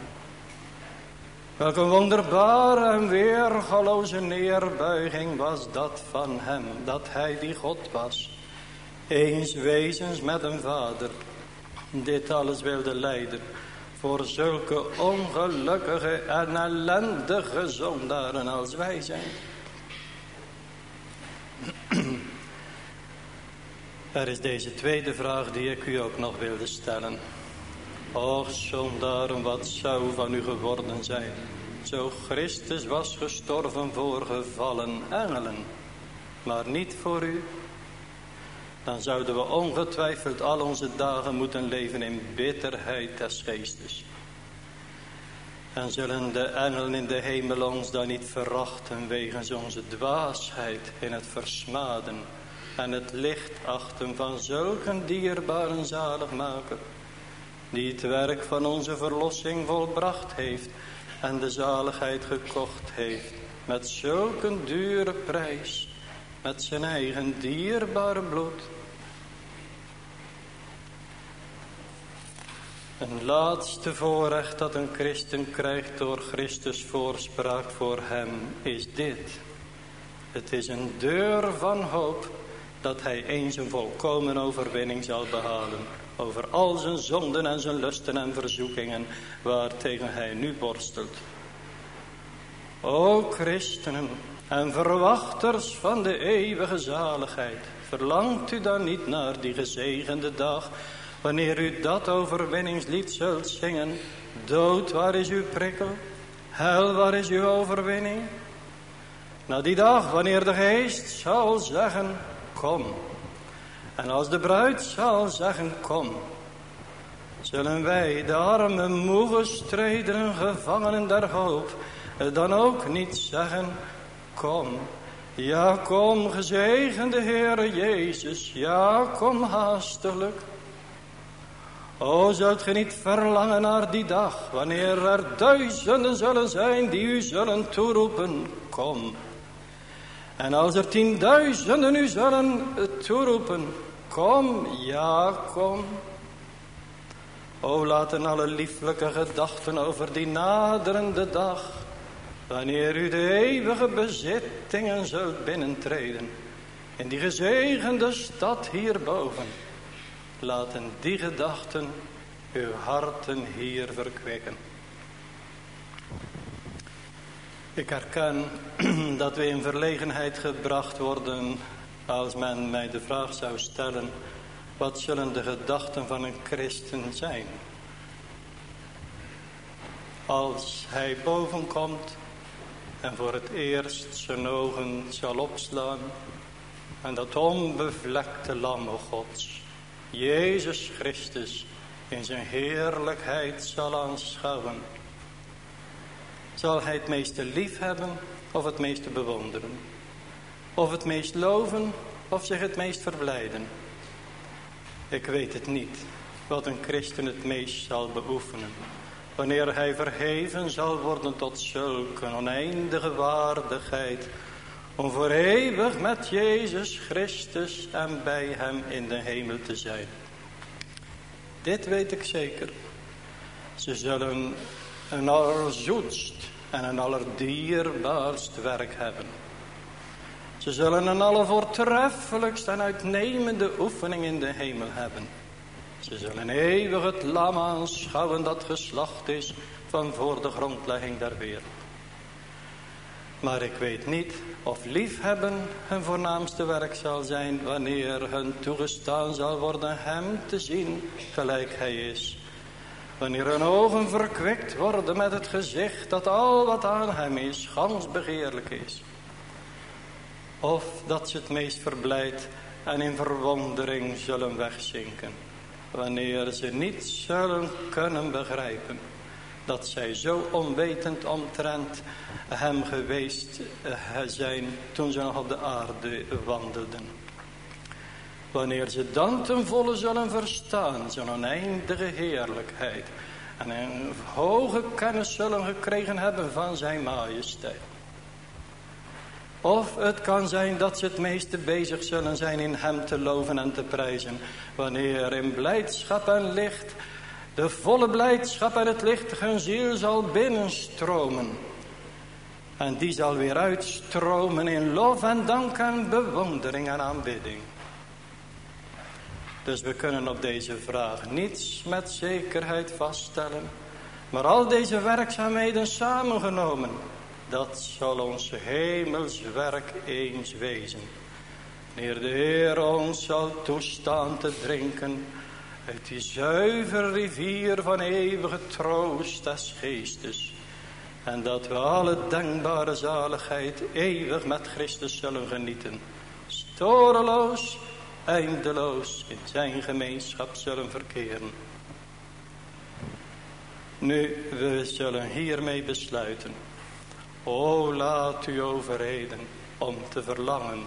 Speaker 2: Welke wonderbare en weergaloze neerbuiging was dat van hem, dat hij die God was. Eens wezens met een vader, dit alles wilde leiden voor zulke ongelukkige en ellendige zondaren als wij zijn. Er is deze tweede vraag die ik u ook nog wilde stellen. Och, zondaren, wat zou van u geworden zijn, zo Christus was gestorven voor gevallen engelen, maar niet voor u. Dan zouden we ongetwijfeld al onze dagen moeten leven in bitterheid des geestes. En zullen de engelen in de hemel ons dan niet verachten wegens onze dwaasheid in het versmaden en het licht achten van zulke dierbare zaligmaker die het werk van onze verlossing volbracht heeft en de zaligheid gekocht heeft met zulke dure prijs, met zijn eigen dierbare bloed. Een laatste voorrecht dat een christen krijgt door Christus voorspraak voor hem is dit. Het is een deur van hoop dat hij eens een volkomen overwinning zal behalen over al zijn zonden en zijn lusten en verzoekingen waartegen hij nu borstelt. O christenen en verwachters van de eeuwige zaligheid, verlangt u dan niet naar die gezegende dag, wanneer u dat overwinningslied zult zingen, dood waar is uw prikkel, hel waar is uw overwinning? Na die dag wanneer de geest zal zeggen, kom. En als de bruid zal zeggen, kom. Zullen wij, de arme, moe gestreden gevangenen der hoop, dan ook niet zeggen, kom. Ja, kom, gezegende Heere Jezus, ja, kom haastelijk. O, zult ge niet verlangen naar die dag, wanneer er duizenden zullen zijn die u zullen toeroepen, kom. En als er tienduizenden u zullen toeroepen, kom, ja, kom. O, laten alle lieflijke gedachten over die naderende dag, wanneer u de eeuwige bezittingen zult binnentreden, in die gezegende stad hierboven, laten die gedachten uw harten hier verkwekken. Ik herken dat we in verlegenheid gebracht worden als men mij de vraag zou stellen, wat zullen de gedachten van een christen zijn? Als hij bovenkomt en voor het eerst zijn ogen zal opslaan en dat onbevlekte lam gods, Jezus Christus, in zijn heerlijkheid zal aanschouwen zal hij het meeste lief hebben of het meeste bewonderen? Of het meest loven of zich het meest verblijden? Ik weet het niet, wat een christen het meest zal beoefenen. Wanneer hij verheven zal worden tot zulke oneindige waardigheid. Om voor eeuwig met Jezus Christus en bij hem in de hemel te zijn. Dit weet ik zeker. Ze zullen een allerzoetst en een allerdierbaarst werk hebben. Ze zullen een allervoortreffelijkst en uitnemende oefening in de hemel hebben. Ze zullen eeuwig het lam aanschouwen dat geslacht is van voor de grondlegging der wereld. Maar ik weet niet of liefhebben hun voornaamste werk zal zijn wanneer hun toegestaan zal worden hem te zien gelijk hij is Wanneer hun ogen verkwikt worden met het gezicht dat al wat aan hem is, gans begeerlijk is. Of dat ze het meest verblijd en in verwondering zullen wegzinken. Wanneer ze niet zullen kunnen begrijpen dat zij zo onwetend omtrent hem geweest eh, zijn toen ze nog op de aarde wandelden. Wanneer ze dan ten volle zullen verstaan zijn oneindige heerlijkheid. En een hoge kennis zullen gekregen hebben van zijn majesteit. Of het kan zijn dat ze het meeste bezig zullen zijn in hem te loven en te prijzen. Wanneer in blijdschap en licht, de volle blijdschap en het licht hun ziel zal binnenstromen. En die zal weer uitstromen in lof en dank en bewondering en aanbidding. Dus we kunnen op deze vraag niets met zekerheid vaststellen. Maar al deze werkzaamheden samengenomen, dat zal ons hemelswerk eens wezen. Wanneer de Heer ons zal toestaan te drinken uit die zuivere rivier van eeuwige troost des geestes. En dat we alle denkbare zaligheid eeuwig met Christus zullen genieten. Storeloos eindeloos in zijn gemeenschap zullen verkeren. Nu, we zullen hiermee besluiten. O, laat u overreden om te verlangen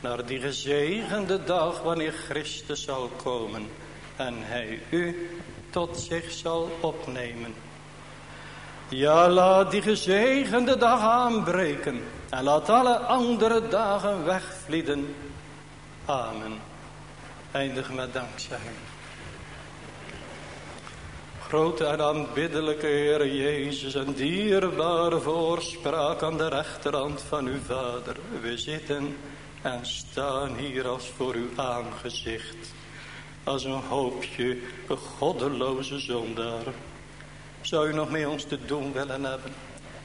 Speaker 2: naar die gezegende dag wanneer Christus zal komen en hij u tot zich zal opnemen. Ja, laat die gezegende dag aanbreken en laat alle andere dagen wegvlieden. Amen. Eindig met dankzegging. Grote en aanbiddelijke Heer Jezus en dierbare voorspraak aan de rechterhand van uw Vader. We zitten en staan hier als voor uw aangezicht. Als een hoopje goddeloze zondaren. Zou u nog mee ons te doen willen hebben?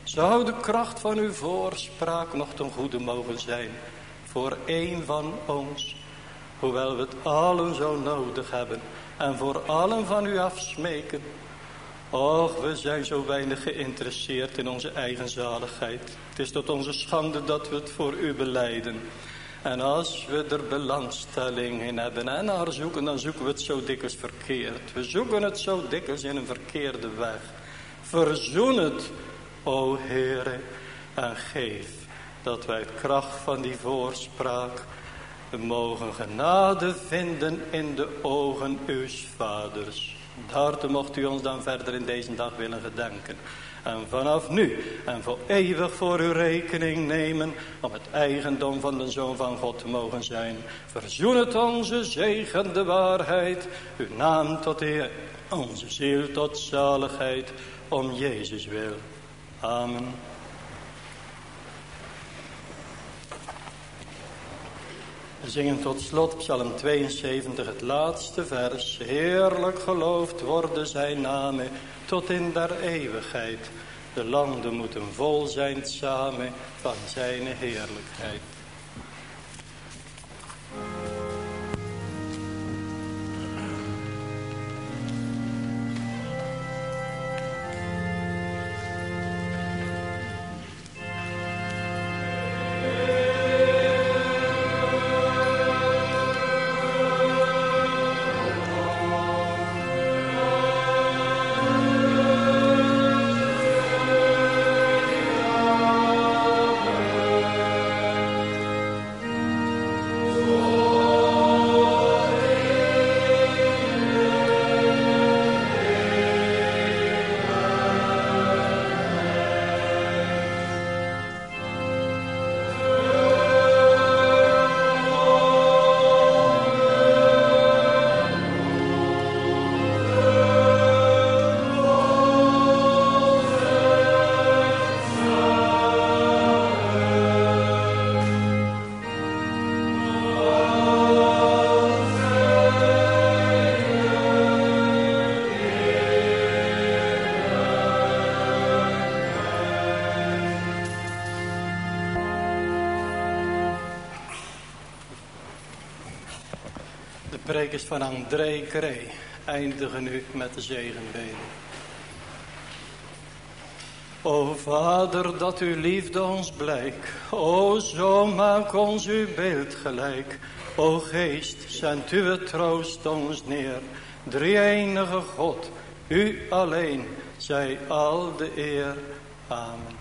Speaker 2: Zou de kracht van uw voorspraak nog ten goede mogen zijn voor een van ons, hoewel we het allen zo nodig hebben en voor allen van u afsmeken. Och, we zijn zo weinig geïnteresseerd in onze eigen zaligheid. Het is tot onze schande dat we het voor u beleiden. En als we er belangstelling in hebben en naar zoeken, dan zoeken we het zo dikwijls verkeerd. We zoeken het zo dikwijls in een verkeerde weg. Verzoen het, o Heere, en geef dat wij kracht van die voorspraak mogen genade vinden in de ogen uw vaders. Daartoe mocht u ons dan verder in deze dag willen gedenken. En vanaf nu en voor eeuwig voor uw rekening nemen om het eigendom van de Zoon van God te mogen zijn. Verzoen het onze zegende waarheid, uw naam tot eer, onze ziel tot zaligheid, om Jezus wil. Amen. We zingen tot slot Psalm 72, het laatste vers. Heerlijk geloofd worden zijn namen tot in der eeuwigheid. De landen moeten vol zijn samen van zijn heerlijkheid. Is van André Kree eindigen nu met de zegenbeden. O Vader, dat uw liefde ons blijk. O zo maak ons uw beeld gelijk. O Geest, zendt uw troost ons neer. Drie enige God, u alleen, zij al de eer. Amen.